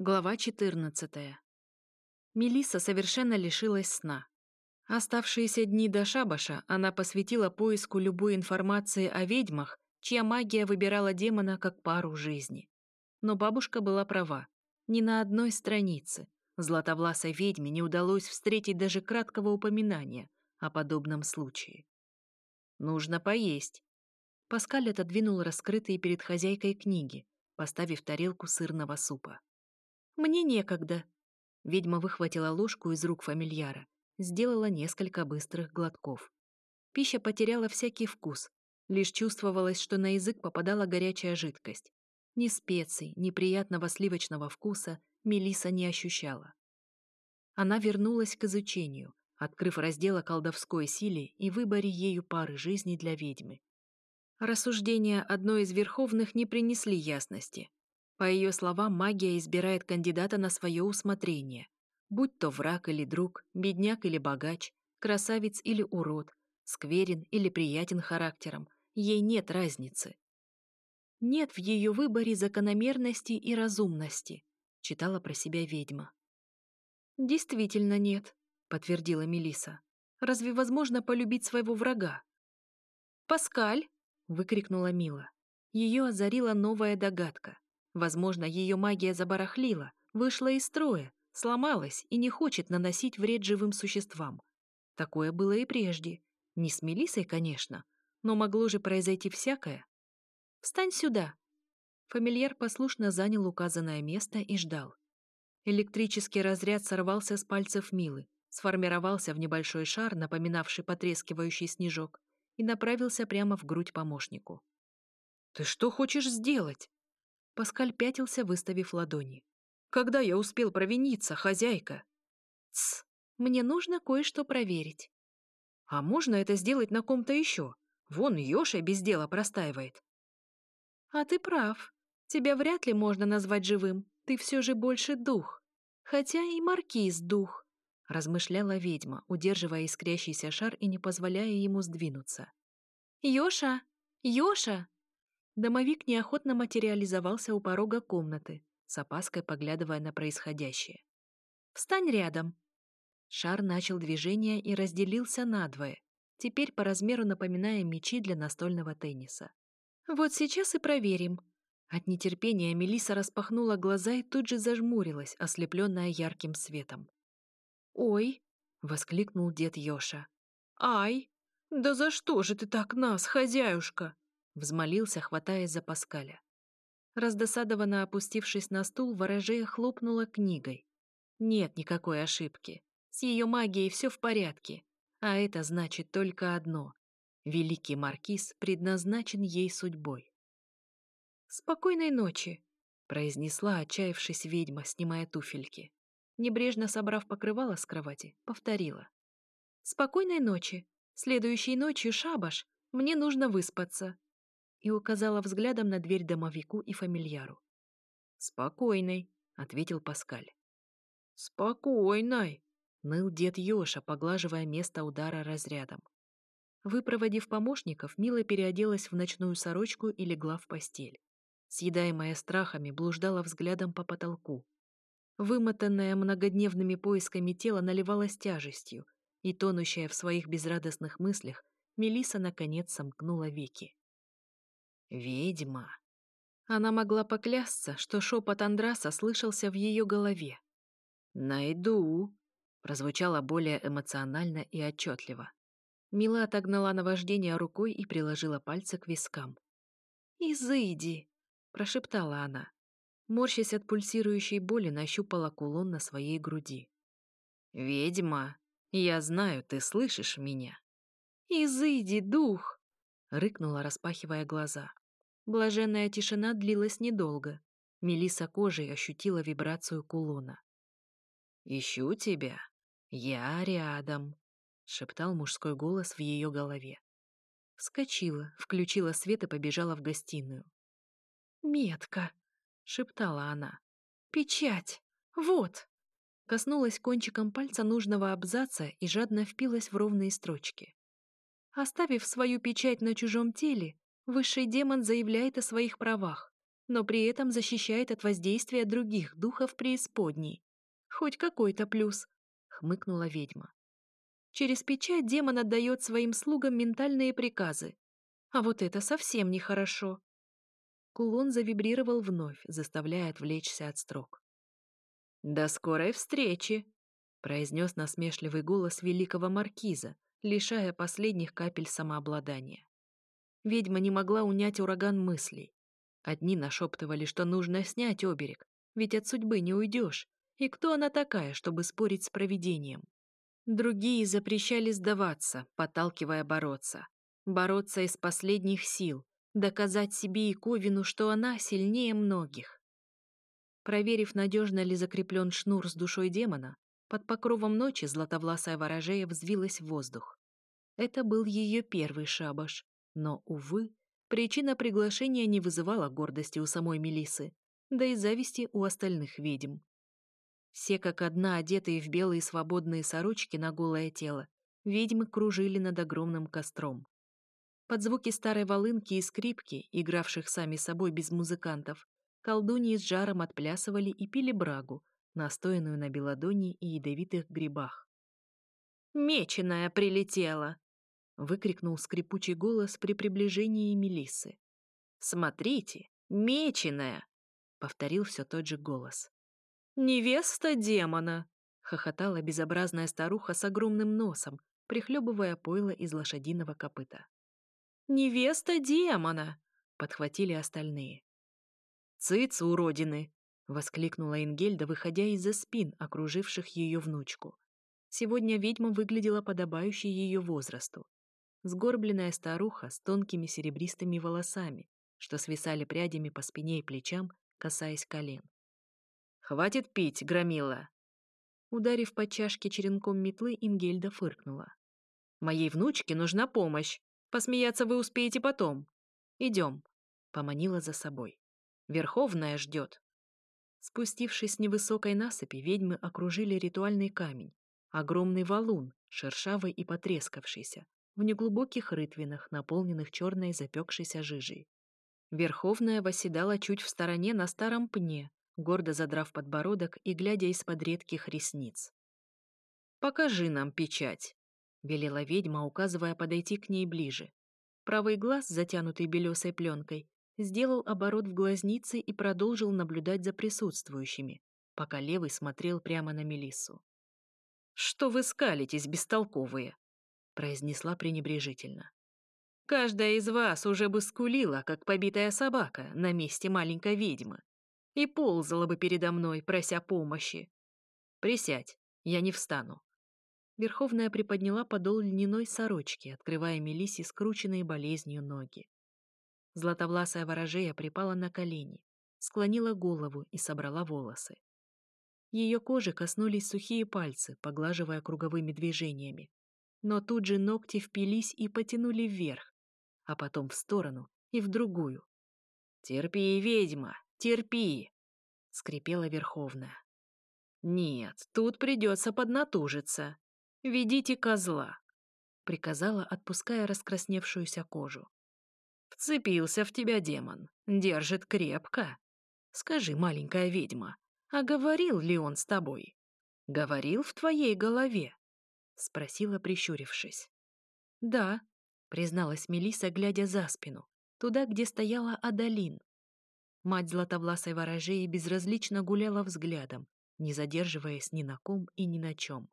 Глава 14. Мелисса совершенно лишилась сна. Оставшиеся дни до шабаша она посвятила поиску любой информации о ведьмах, чья магия выбирала демона как пару жизни. Но бабушка была права. Ни на одной странице златовласой ведьме не удалось встретить даже краткого упоминания о подобном случае. «Нужно поесть». Паскаль отодвинул раскрытые перед хозяйкой книги, поставив тарелку сырного супа. «Мне некогда». Ведьма выхватила ложку из рук фамильяра, сделала несколько быстрых глотков. Пища потеряла всякий вкус, лишь чувствовалось, что на язык попадала горячая жидкость. Ни специй, ни приятного сливочного вкуса Мелиса не ощущала. Она вернулась к изучению, открыв раздел о колдовской силе и выборе ею пары жизни для ведьмы. Рассуждения одной из верховных не принесли ясности. По ее словам, магия избирает кандидата на свое усмотрение. Будь то враг или друг, бедняк или богач, красавец или урод, скверен или приятен характером, ей нет разницы. Нет в ее выборе закономерности и разумности, читала про себя ведьма. Действительно нет, подтвердила Мелиса. Разве возможно полюбить своего врага? Паскаль! выкрикнула Мила. Ее озарила новая догадка. Возможно, ее магия забарахлила, вышла из строя, сломалась и не хочет наносить вред живым существам. Такое было и прежде. Не с Мелиссой, конечно, но могло же произойти всякое. «Встань сюда!» Фамильяр послушно занял указанное место и ждал. Электрический разряд сорвался с пальцев Милы, сформировался в небольшой шар, напоминавший потрескивающий снежок, и направился прямо в грудь помощнику. «Ты что хочешь сделать?» Паскаль пятился, выставив ладони. «Когда я успел провиниться, хозяйка?» «Тсс, мне нужно кое-что проверить». «А можно это сделать на ком-то еще? Вон Йоша без дела простаивает». «А ты прав. Тебя вряд ли можно назвать живым. Ты все же больше дух. Хотя и маркиз дух», — размышляла ведьма, удерживая искрящийся шар и не позволяя ему сдвинуться. «Йоша! Йоша!» Домовик неохотно материализовался у порога комнаты, с опаской поглядывая на происходящее. «Встань рядом!» Шар начал движение и разделился надвое, теперь по размеру напоминая мячи для настольного тенниса. «Вот сейчас и проверим». От нетерпения Мелиса распахнула глаза и тут же зажмурилась, ослепленная ярким светом. «Ой!» — воскликнул дед Йоша. «Ай! Да за что же ты так нас, хозяюшка?» Взмолился, хватаясь за Паскаля. Раздосадованно опустившись на стул, ворожея хлопнула книгой. Нет никакой ошибки. С ее магией все в порядке. А это значит только одно. Великий маркиз предназначен ей судьбой. «Спокойной ночи», — произнесла, отчаявшись ведьма, снимая туфельки. Небрежно собрав покрывало с кровати, повторила. «Спокойной ночи. Следующей ночью шабаш. Мне нужно выспаться и указала взглядом на дверь домовику и фамильяру. «Спокойной», — ответил Паскаль. «Спокойной», — ныл дед Ёша, поглаживая место удара разрядом. Выпроводив помощников, Мила переоделась в ночную сорочку и легла в постель. Съедаемая страхами, блуждала взглядом по потолку. Вымотанное многодневными поисками тело наливалось тяжестью, и, тонущая в своих безрадостных мыслях, Мелиса наконец сомкнула веки. Ведьма. Она могла поклясться, что шепот Андраса слышался в ее голове. «Найду», — прозвучало более эмоционально и отчетливо. Мила отогнала наваждение рукой и приложила пальцы к вискам. «Изыди!» — прошептала она. Морщась от пульсирующей боли, нащупала кулон на своей груди. «Ведьма, я знаю, ты слышишь меня». «Изыди, дух!» — рыкнула, распахивая глаза. Блаженная тишина длилась недолго. Мелиса кожей ощутила вибрацию кулона. «Ищу тебя. Я рядом», — шептал мужской голос в ее голове. Вскочила, включила свет и побежала в гостиную. «Метка», — шептала она. «Печать! Вот!» Коснулась кончиком пальца нужного абзаца и жадно впилась в ровные строчки. Оставив свою печать на чужом теле, Высший демон заявляет о своих правах. но при этом защищает от воздействия других духов преисподней. Хоть какой-то плюс, хмыкнула ведьма. Через печать демон отдает своим слугам ментальные приказы. А вот это совсем нехорошо. Кулон завибрировал вновь, заставляя отвлечься от строк. «До скорой встречи!» — произнес насмешливый голос великого маркиза, лишая последних капель самообладания. Ведьма не могла унять ураган мыслей. Одни нашептывали, что нужно снять оберег, ведь от судьбы не уйдешь. И кто она такая, чтобы спорить с провидением? Другие запрещали сдаваться, подталкивая бороться. Бороться из последних сил, доказать себе и Ковину, что она сильнее многих. Проверив, надежно ли закреплен шнур с душой демона, под покровом ночи златовласая ворожея взвилась в воздух. Это был ее первый шабаш, но, увы, причина приглашения не вызывала гордости у самой Мелисы, да и зависти у остальных ведьм. Все как одна одетые в белые свободные сорочки на голое тело, ведьмы кружили над огромным костром. Под звуки старой волынки и скрипки, игравших сами собой без музыкантов, колдуньи с жаром отплясывали и пили брагу, настоянную на белодоне и ядовитых грибах. «Меченая прилетела!» — выкрикнул скрипучий голос при приближении Мелиссы. «Смотрите, меченая!» — повторил все тот же голос. «Невеста демона!» — хохотала безобразная старуха с огромным носом, прихлебывая пойло из лошадиного копыта. «Невеста демона!» — подхватили остальные. «Цыц, уродины!» — воскликнула Ингельда, выходя из-за спин, окруживших ее внучку. Сегодня ведьма выглядела подобающей ее возрасту. Сгорбленная старуха с тонкими серебристыми волосами, что свисали прядями по спине и плечам, касаясь колен. «Хватит пить, громила!» Ударив по чашке черенком метлы, Ингельда фыркнула. «Моей внучке нужна помощь. Посмеяться вы успеете потом. Идем», — поманила за собой. «Верховная ждет». Спустившись с невысокой насыпи, ведьмы окружили ритуальный камень, огромный валун, шершавый и потрескавшийся, в неглубоких рытвинах, наполненных черной запекшейся жижей. Верховная восседала чуть в стороне на старом пне, гордо задрав подбородок и глядя из-под редких ресниц. «Покажи нам печать», — велела ведьма, указывая подойти к ней ближе. Правый глаз, затянутый белесой пленкой, сделал оборот в глазнице и продолжил наблюдать за присутствующими, пока левый смотрел прямо на Мелиссу. «Что вы скалитесь, бестолковые?» — произнесла пренебрежительно. «Каждая из вас уже бы скулила, как побитая собака, на месте маленькой ведьмы, и ползала бы передо мной, прося помощи. Присядь, я не встану». Верховная приподняла подол льняной сорочки, открывая Мелиссе скрученные болезнью ноги. Златовласая ворожея припала на колени, склонила голову и собрала волосы. Ее кожи коснулись сухие пальцы, поглаживая круговыми движениями. Но тут же ногти впились и потянули вверх, а потом в сторону и в другую. «Терпи, ведьма, терпи!» — скрипела Верховная. «Нет, тут придется поднатужиться. Ведите козла», — приказала, отпуская раскрасневшуюся кожу. Вцепился в тебя демон, держит крепко. Скажи, маленькая ведьма, а говорил ли он с тобой? Говорил в твоей голове? Спросила, прищурившись. Да, призналась Мелиса, глядя за спину, туда, где стояла Адалин. Мать златовласой ворожеи безразлично гуляла взглядом, не задерживаясь ни на ком и ни на чем.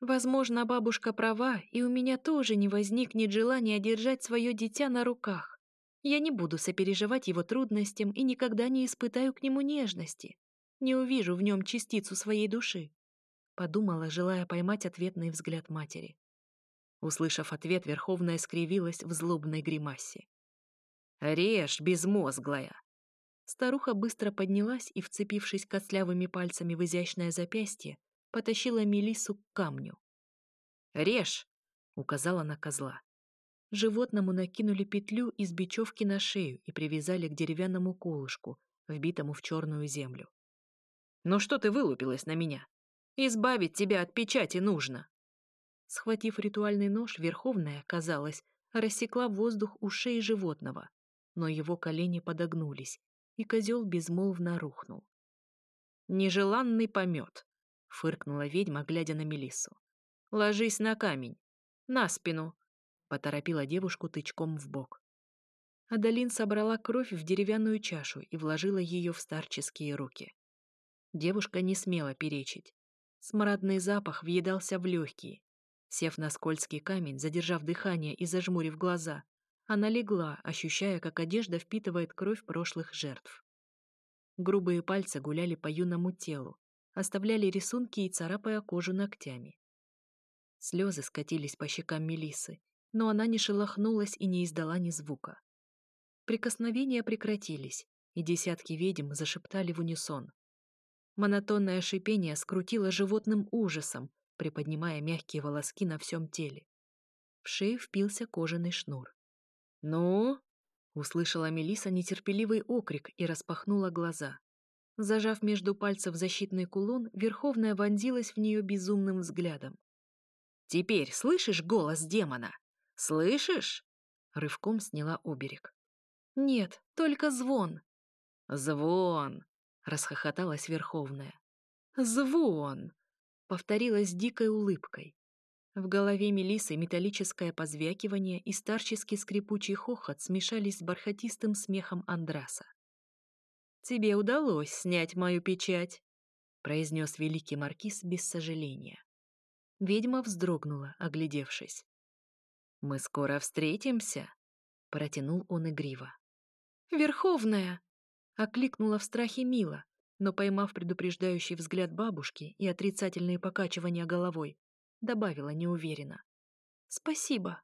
Возможно, бабушка права, и у меня тоже не возникнет желания держать свое дитя на руках. Я не буду сопереживать его трудностям и никогда не испытаю к нему нежности. Не увижу в нем частицу своей души. Подумала, желая поймать ответный взгляд матери. Услышав ответ, Верховная скривилась в злобной гримасе. «Режь, безмозглая!» Старуха быстро поднялась и, вцепившись костлявыми пальцами в изящное запястье, потащила Мелису к камню. «Режь!» — указала на козла. Животному накинули петлю из бечевки на шею и привязали к деревянному колышку, вбитому в черную землю. «Ну что ты вылупилась на меня? Избавить тебя от печати нужно!» Схватив ритуальный нож, Верховная, казалось, рассекла воздух у шеи животного, но его колени подогнулись, и козел безмолвно рухнул. «Нежеланный помет», — фыркнула ведьма, глядя на Мелиссу. «Ложись на камень. На спину», — поторопила девушку тычком в бок. Адалин собрала кровь в деревянную чашу и вложила ее в старческие руки. Девушка не смела перечить. Смрадный запах въедался в легкие. Сев на скользкий камень, задержав дыхание и зажмурив глаза, она легла, ощущая, как одежда впитывает кровь прошлых жертв. Грубые пальцы гуляли по юному телу, оставляли рисунки и царапая кожу ногтями. Слезы скатились по щекам Мелисы, но она не шелохнулась и не издала ни звука. Прикосновения прекратились, и десятки ведьм зашептали в унисон. Монотонное шипение скрутило животным ужасом, приподнимая мягкие волоски на всем теле. В шею впился кожаный шнур. «Ну?» — услышала Мелиса нетерпеливый окрик и распахнула глаза. Зажав между пальцев защитный кулон, Верховная вонзилась в нее безумным взглядом. «Теперь слышишь голос демона? Слышишь?» Рывком сняла оберег. «Нет, только звон». «Звон!» — расхохоталась Верховная. «Звон!» — повторила с дикой улыбкой. В голове Мелисы металлическое позвякивание и старческий скрипучий хохот смешались с бархатистым смехом Андраса. «Тебе удалось снять мою печать», — произнес великий маркиз без сожаления. Ведьма вздрогнула, оглядевшись. «Мы скоро встретимся», — протянул он игриво. «Верховная!» — окликнула в страхе Мила, но, поймав предупреждающий взгляд бабушки и отрицательные покачивания головой, добавила неуверенно. «Спасибо».